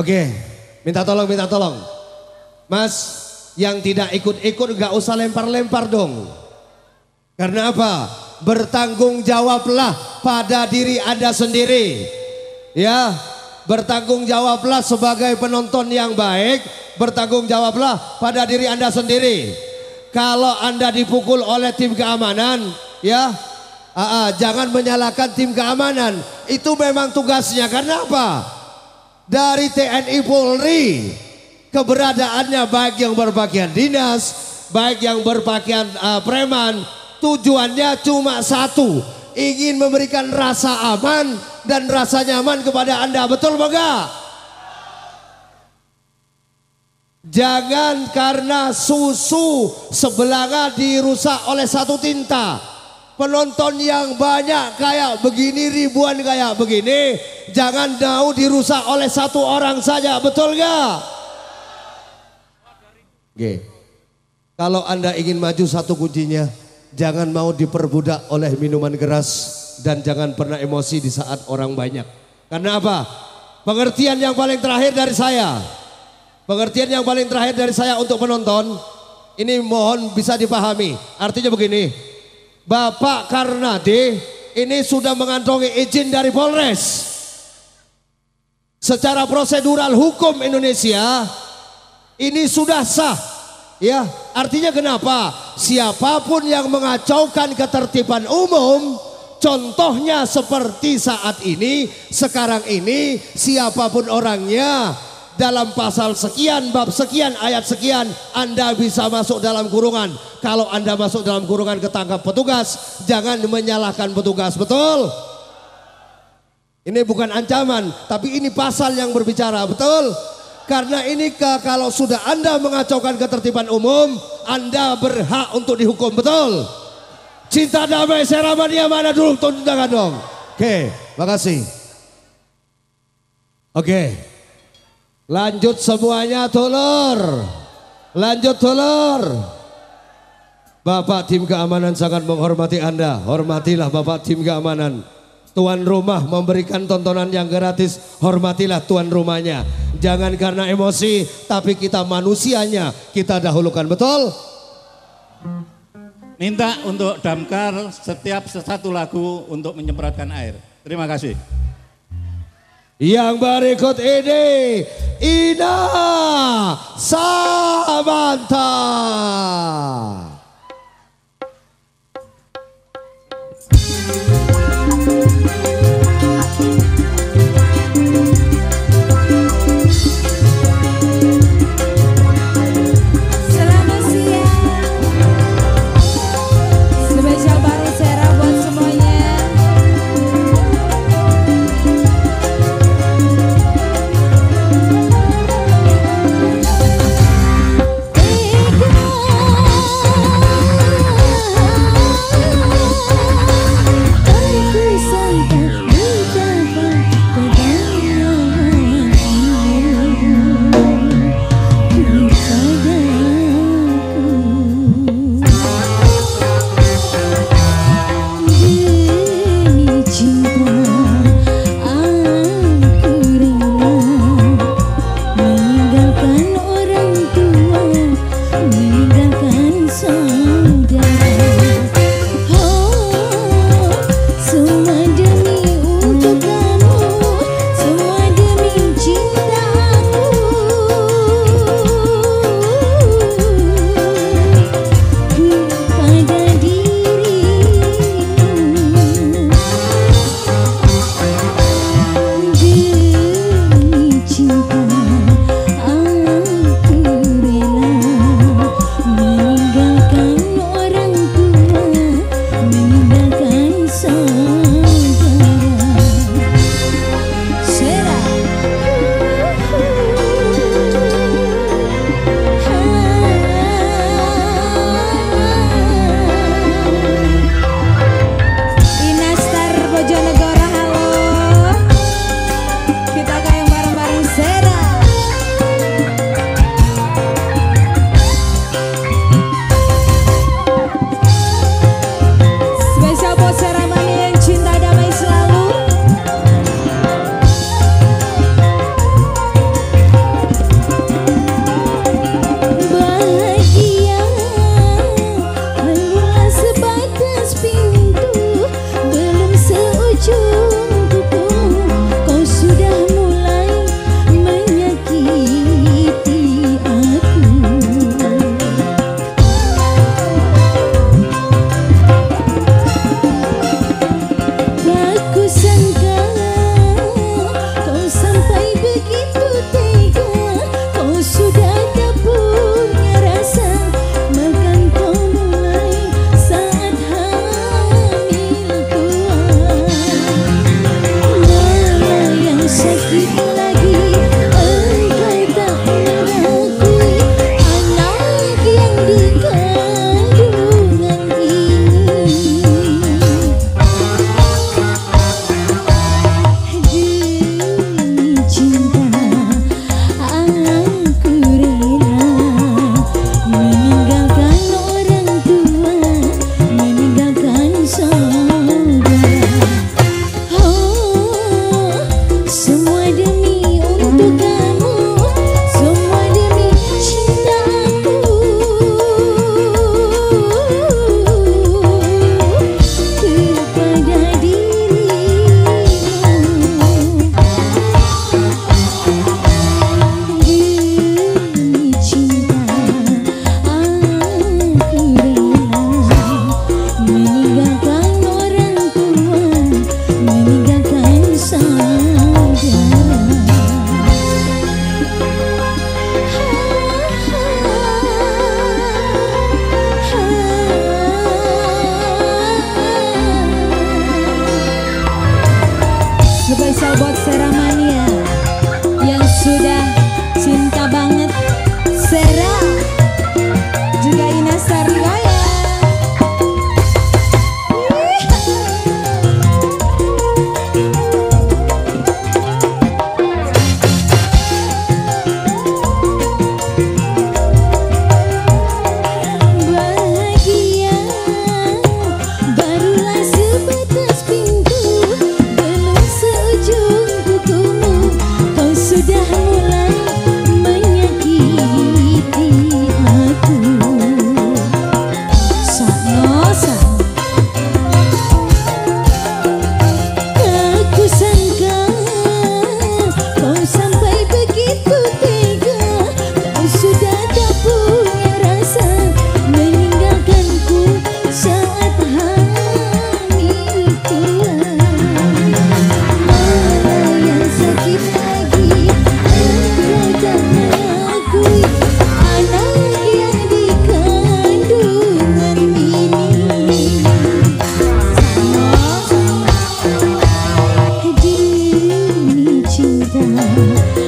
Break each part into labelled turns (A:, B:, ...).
A: Oke, minta tolong, minta tolong. Mas, yang tidak ikut-ikut gak usah lempar-lempar dong. Karena apa? Bertanggung jawablah pada diri Anda sendiri. Ya, bertanggung jawablah sebagai penonton yang baik, bertanggung jawablah pada diri Anda sendiri. Kalau Anda dipukul oleh tim keamanan, ya, uh, jangan menyalahkan tim keamanan. Itu memang tugasnya. Karena apa? Dari TNI Polri, keberadaannya baik yang berpakaian dinas, baik yang berpakaian uh, preman, tujuannya cuma satu, ingin memberikan rasa aman dan rasa nyaman kepada Anda. Betul enggak? Jangan karena susu sebelanga dirusak oleh satu tinta. Penonton yang banyak kayak begini, ribuan kayak begini. Jangan mau dirusak oleh satu orang saja, betul gak? Oke. Kalau anda ingin maju satu kuncinya, jangan mau diperbudak oleh minuman keras dan jangan pernah emosi di saat orang banyak. Karena apa? Pengertian yang paling terakhir dari saya, Pengertian yang paling terakhir dari saya untuk penonton, ini mohon bisa dipahami. Artinya begini, Bapak Karnade ini sudah mengantongi izin dari Polres. Secara prosedural hukum Indonesia, ini sudah sah. Ya, artinya kenapa? Siapa pun yang mengacaukan ketertiban umum, contohnya seperti saat ini, sekarang ini, siapa pun orangnya, dalam pasal sekian, bab sekian, ayat sekian, Anda bisa masuk dalam kurungan. Kalau Anda masuk dalam kurungan ketangkap petugas, jangan menyalahkan petugas, betul? Ini bukan ancaman, tapi ini pasal yang berbicara, betul? Karena ini kalau sudah Anda mengacaukan ketertiban umum, Anda berhak untuk dihukum, betul? Cinta damai Seramania mana dulu tunjukkan dong. Oke, makasih. Oke. Lanjut semuanya tulur. Lanjut tulur. Bapak tim keamanan sangat menghormati Anda. Hormatilah Bapak tim keamanan. Tuan rumah memberikan tontonan yang gratis. Hormatilah tuan rumahnya. Jangan karena emosi, tapi kita manusianya kita dahulukan. Betul?
B: Minta untuk damkar setiap satu lagu untuk menyemprotkan air. Terima kasih.
A: Yang berikut ini Ina Samantha. 嗯。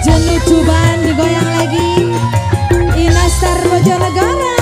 C: Spesial buat Jenu Tuban digoyang lagi. Inastar Bojonegoro